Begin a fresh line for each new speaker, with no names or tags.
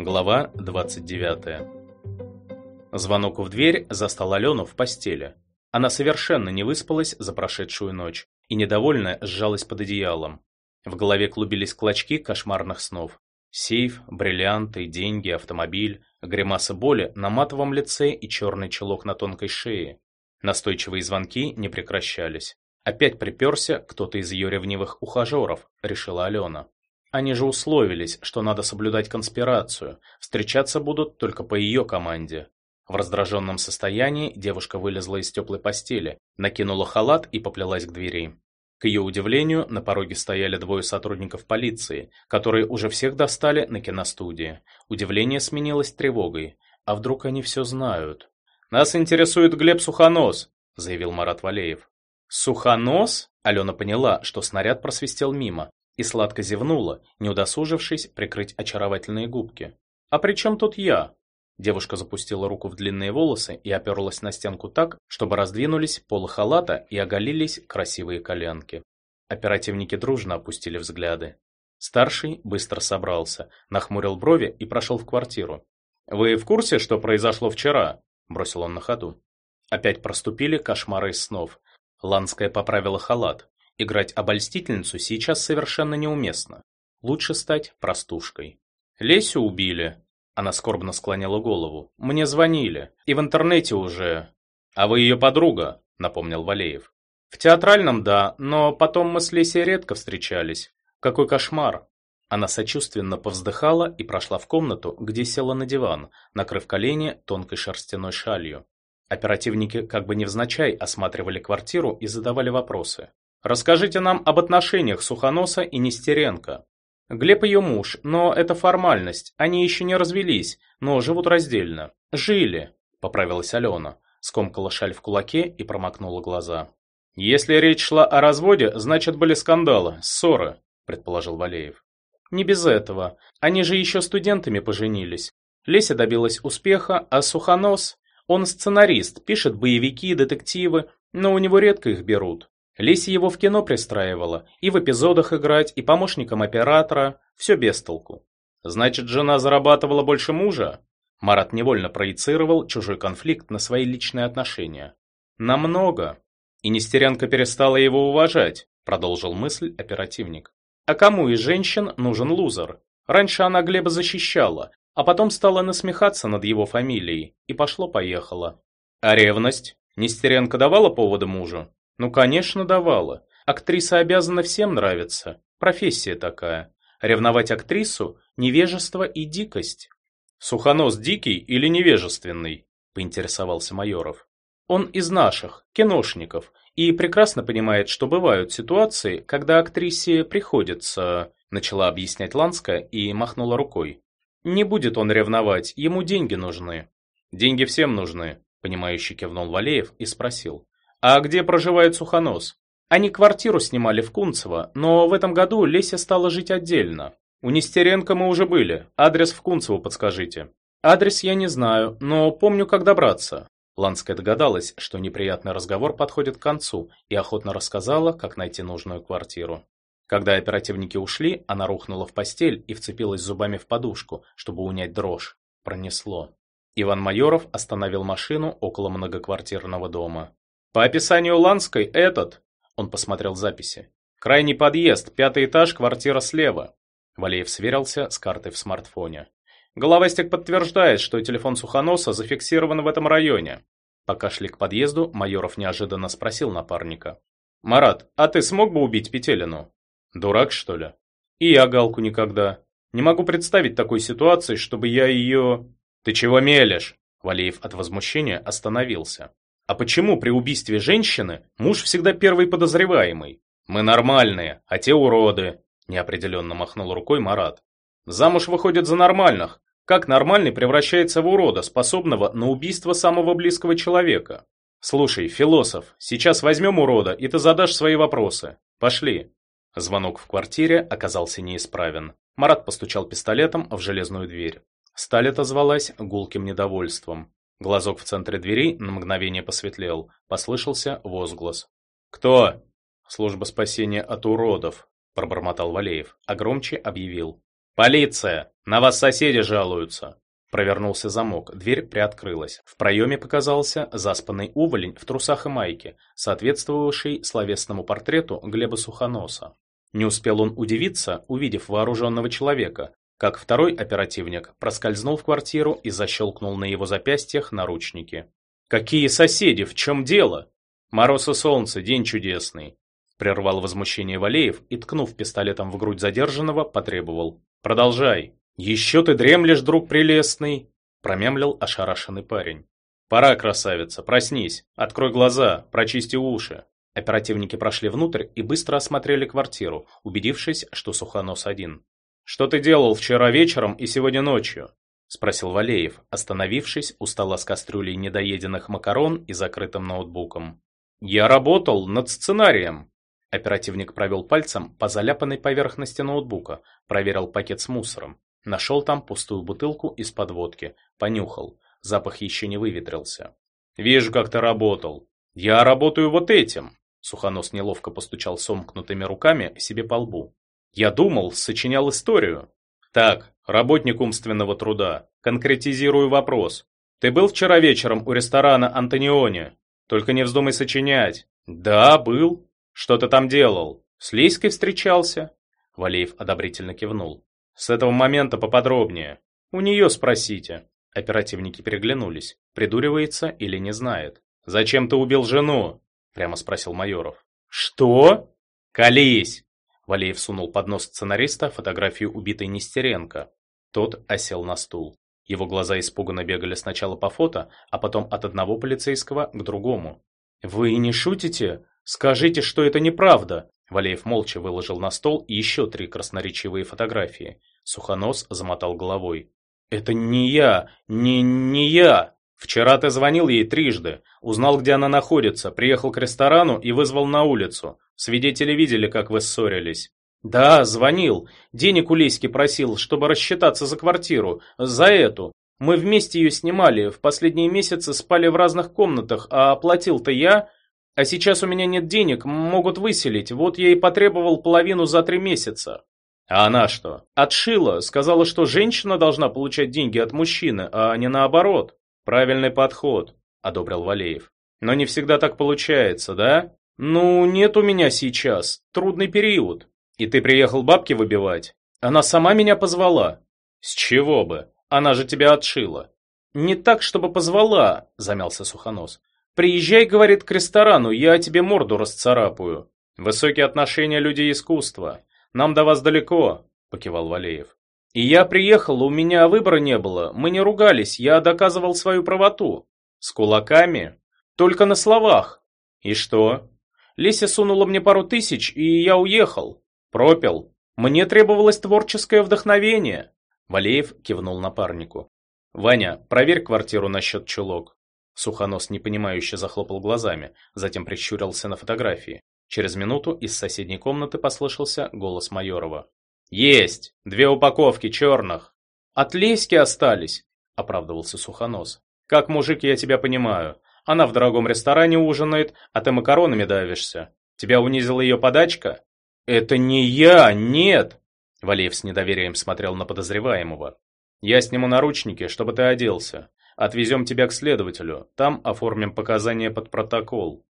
Глава 29. Звонок в дверь застал Алену в постели. Она совершенно не выспалась за прошедшую ночь и недовольно сжалась под одеялом. В голове клубились клочки кошмарных снов. Сейф, бриллианты, деньги, автомобиль, гримаса боли на матовом лице и черный чулок на тонкой шее. Настойчивые звонки не прекращались. Опять приперся кто-то из ее ревнивых ухажеров, решила Алена. Они же условились, что надо соблюдать конспирацию, встречаться будут только по ее команде. В раздраженном состоянии девушка вылезла из теплой постели, накинула халат и поплелась к двери. К ее удивлению, на пороге стояли двое сотрудников полиции, которые уже всех достали на киностудии. Удивление сменилось тревогой. А вдруг они все знают? «Нас интересует Глеб Сухонос», — заявил Марат Валеев. «Сухонос?» Алена поняла, что снаряд просвистел мимо, и сладко зевнула, не удосужившись прикрыть очаровательные губки. «А при чем тут я?» Девушка запустила руку в длинные волосы и оперлась на стенку так, чтобы раздвинулись полы халата и оголились красивые коленки. Оперативники дружно опустили взгляды. Старший быстро собрался, нахмурил брови и прошел в квартиру. «Вы в курсе, что произошло вчера?» – бросил он на ходу. Опять проступили кошмары из снов. Ланская поправила халат. Играть обольстительницу сейчас совершенно неуместно. Лучше стать простушкой. «Лесю убили», она скорбно склонила голову. «Мне звонили. И в интернете уже...» «А вы ее подруга», — напомнил Валеев. «В театральном, да, но потом мы с Лесей редко встречались. Какой кошмар!» Она сочувственно повздыхала и прошла в комнату, где села на диван, накрыв колени тонкой шерстяной шалью. Оперативники как бы невзначай осматривали квартиру и задавали вопросы. «Расскажите нам об отношениях Сухоноса и Нестеренко. Глеб ее муж, но это формальность. Они еще не развелись, но живут раздельно. Жили, поправилась Алена, скомкала шаль в кулаке и промокнула глаза. Если речь шла о разводе, значит были скандалы, ссоры, предположил Валеев. Не без этого. Они же еще студентами поженились. Леся добилась успеха, а Сухонос, он сценарист, пишет боевики, детективы, но у него редко их берут. Леся его в кино пристраивала, и в эпизодах играть, и помощником оператора, все без толку. Значит, жена зарабатывала больше мужа? Марат невольно проецировал чужой конфликт на свои личные отношения. Намного. И Нестеренко перестала его уважать, продолжил мысль оперативник. А кому из женщин нужен лузер? Раньше она Глеба защищала, а потом стала насмехаться над его фамилией, и пошло-поехало. А ревность? Нестеренко давала повода мужу? Ну, конечно, давала. Актриса обязана всем нравиться. Профессия такая. Ревновать актрису – невежество и дикость. «Сухонос дикий или невежественный?» – поинтересовался Майоров. «Он из наших, киношников, и прекрасно понимает, что бывают ситуации, когда актрисе приходится...» – начала объяснять Ланская и махнула рукой. «Не будет он ревновать, ему деньги нужны». «Деньги всем нужны», – понимающе кивнул Валеев и спросил. А где проживает Сухонос? Они квартиру снимали в Кунцево, но в этом году Леся стала жить отдельно. У Нестеренко мы уже были. Адрес в Кунцево подскажите. Адрес я не знаю, но помню, как добраться. Ланская догадалась, что неприятный разговор подходит к концу, и охотно рассказала, как найти нужную квартиру. Когда оперативники ушли, она рухнула в постель и вцепилась зубами в подушку, чтобы унять дрожь. Пронесло. Иван Майоров остановил машину около многоквартирного дома. По описанию Ланской этот, он посмотрел записи. Крайний подъезд, пятый этаж, квартира слева. Валеев сверился с картой в смартфоне. Головастик подтверждает, что телефон Сухоноса зафиксирован в этом районе. Пока шли к подъезду, Майоров неожиданно спросил напарника. «Марат, а ты смог бы убить Петелину?» «Дурак, что ли?» «И я Галку никогда. Не могу представить такой ситуации, чтобы я ее...» «Ты чего мелешь?» Валеев от возмущения остановился. А почему при убийстве женщины муж всегда первый подозреваемый? Мы нормальные, а те уроды, неопределенно махнул рукой Марат. Замуж выходят за нормальных. Как нормальный превращается в урода, способного на убийство самого близкого человека? Слушай, философ, сейчас возьмем урода, и ты задашь свои вопросы. Пошли. Звонок в квартире оказался неисправен. Марат постучал пистолетом в железную дверь. Сталь отозвалась гулким недовольством. Глазок в центре двери на мгновение посветлел. Послышался возглас. «Кто?» «Служба спасения от уродов», – пробормотал Валеев, а громче объявил. «Полиция! На вас соседи жалуются. Провернулся замок, дверь приоткрылась. В проеме показался заспанный уволень в трусах и майке, соответствовавший словесному портрету Глеба Сухоноса. Не успел он удивиться, увидев вооруженного человека, как второй оперативник проскользнул в квартиру и защелкнул на его запястьях наручники. «Какие соседи? В чем дело?» «Мороз и солнце, день чудесный», — прервал возмущение Валеев и, ткнув пистолетом в грудь задержанного, потребовал. «Продолжай». «Еще ты дремлешь, друг прелестный!» — промямлил ошарашенный парень. «Пора, красавица, проснись, открой глаза, прочисти уши». Оперативники прошли внутрь и быстро осмотрели квартиру, убедившись, что Сухонос один. «Что ты делал вчера вечером и сегодня ночью?» — спросил Валеев, остановившись у стола с кастрюлей недоеденных макарон и закрытым ноутбуком. «Я работал над сценарием». Оперативник провел пальцем по заляпанной поверхности ноутбука, проверил пакет с мусором. Нашел там пустую бутылку из-под водки, понюхал. Запах еще не выветрился. «Вижу, как ты работал. Я работаю вот этим!» Сухонос неловко постучал сомкнутыми руками себе по лбу. «Я думал, сочинял историю». «Так, работник умственного труда. Конкретизирую вопрос. Ты был вчера вечером у ресторана Антониони? Только не вздумай сочинять». «Да, был. Что ты там делал? С Лейской встречался?» Валеев одобрительно кивнул. С этого момента поподробнее. У нее спросите. Оперативники переглянулись. Придуривается или не знает. «Зачем ты убил жену?» Прямо спросил Майоров. «Что?» «Колись!» Валеев сунул под нос сценариста фотографию убитой Нестеренко. Тот осел на стул. Его глаза испуганно бегали сначала по фото, а потом от одного полицейского к другому. «Вы не шутите? Скажите, что это неправда!» Валеев молча выложил на стол еще три красноречивые фотографии. Сухонос замотал головой. «Это не я! Не, не я! Вчера ты звонил ей трижды, узнал, где она находится, приехал к ресторану и вызвал на улицу. Свидетели видели, как вы ссорились». «Да, звонил. Денег у Лейски просил, чтобы рассчитаться за квартиру. За эту. Мы вместе ее снимали, в последние месяцы спали в разных комнатах, а оплатил-то я. А сейчас у меня нет денег, могут выселить, вот я и потребовал половину за три месяца. А она что? Отшила, сказала, что женщина должна получать деньги от мужчины, а не наоборот. Правильный подход, одобрил Валеев. Но не всегда так получается, да? Ну, нет у меня сейчас, трудный период. И ты приехал бабки выбивать? Она сама меня позвала. С чего бы? Она же тебя отшила. Не так, чтобы позвала, замялся Сухонос. «Приезжай, — говорит, — к ресторану, я тебе морду расцарапаю. Высокие отношения людей искусства. Нам до вас далеко, — покивал Валеев. И я приехал, у меня выбора не было, мы не ругались, я доказывал свою правоту. С кулаками? Только на словах. И что? Леся сунула мне пару тысяч, и я уехал. Пропил. Мне требовалось творческое вдохновение. Валеев кивнул напарнику. «Ваня, проверь квартиру насчет чулок. Сухонос непонимающе захлопал глазами, затем прищурился на фотографии. Через минуту из соседней комнаты послышался голос Майорова. «Есть! Две упаковки черных!» «От Леськи остались!» – оправдывался Сухонос. «Как мужик я тебя понимаю. Она в дорогом ресторане ужинает, а ты макаронами давишься. Тебя унизила ее подачка?» «Это не я, нет!» Валеев с недоверием смотрел на подозреваемого. «Я сниму наручники, чтобы ты оделся. Отвезем тебя к следователю, там оформим показания под протокол.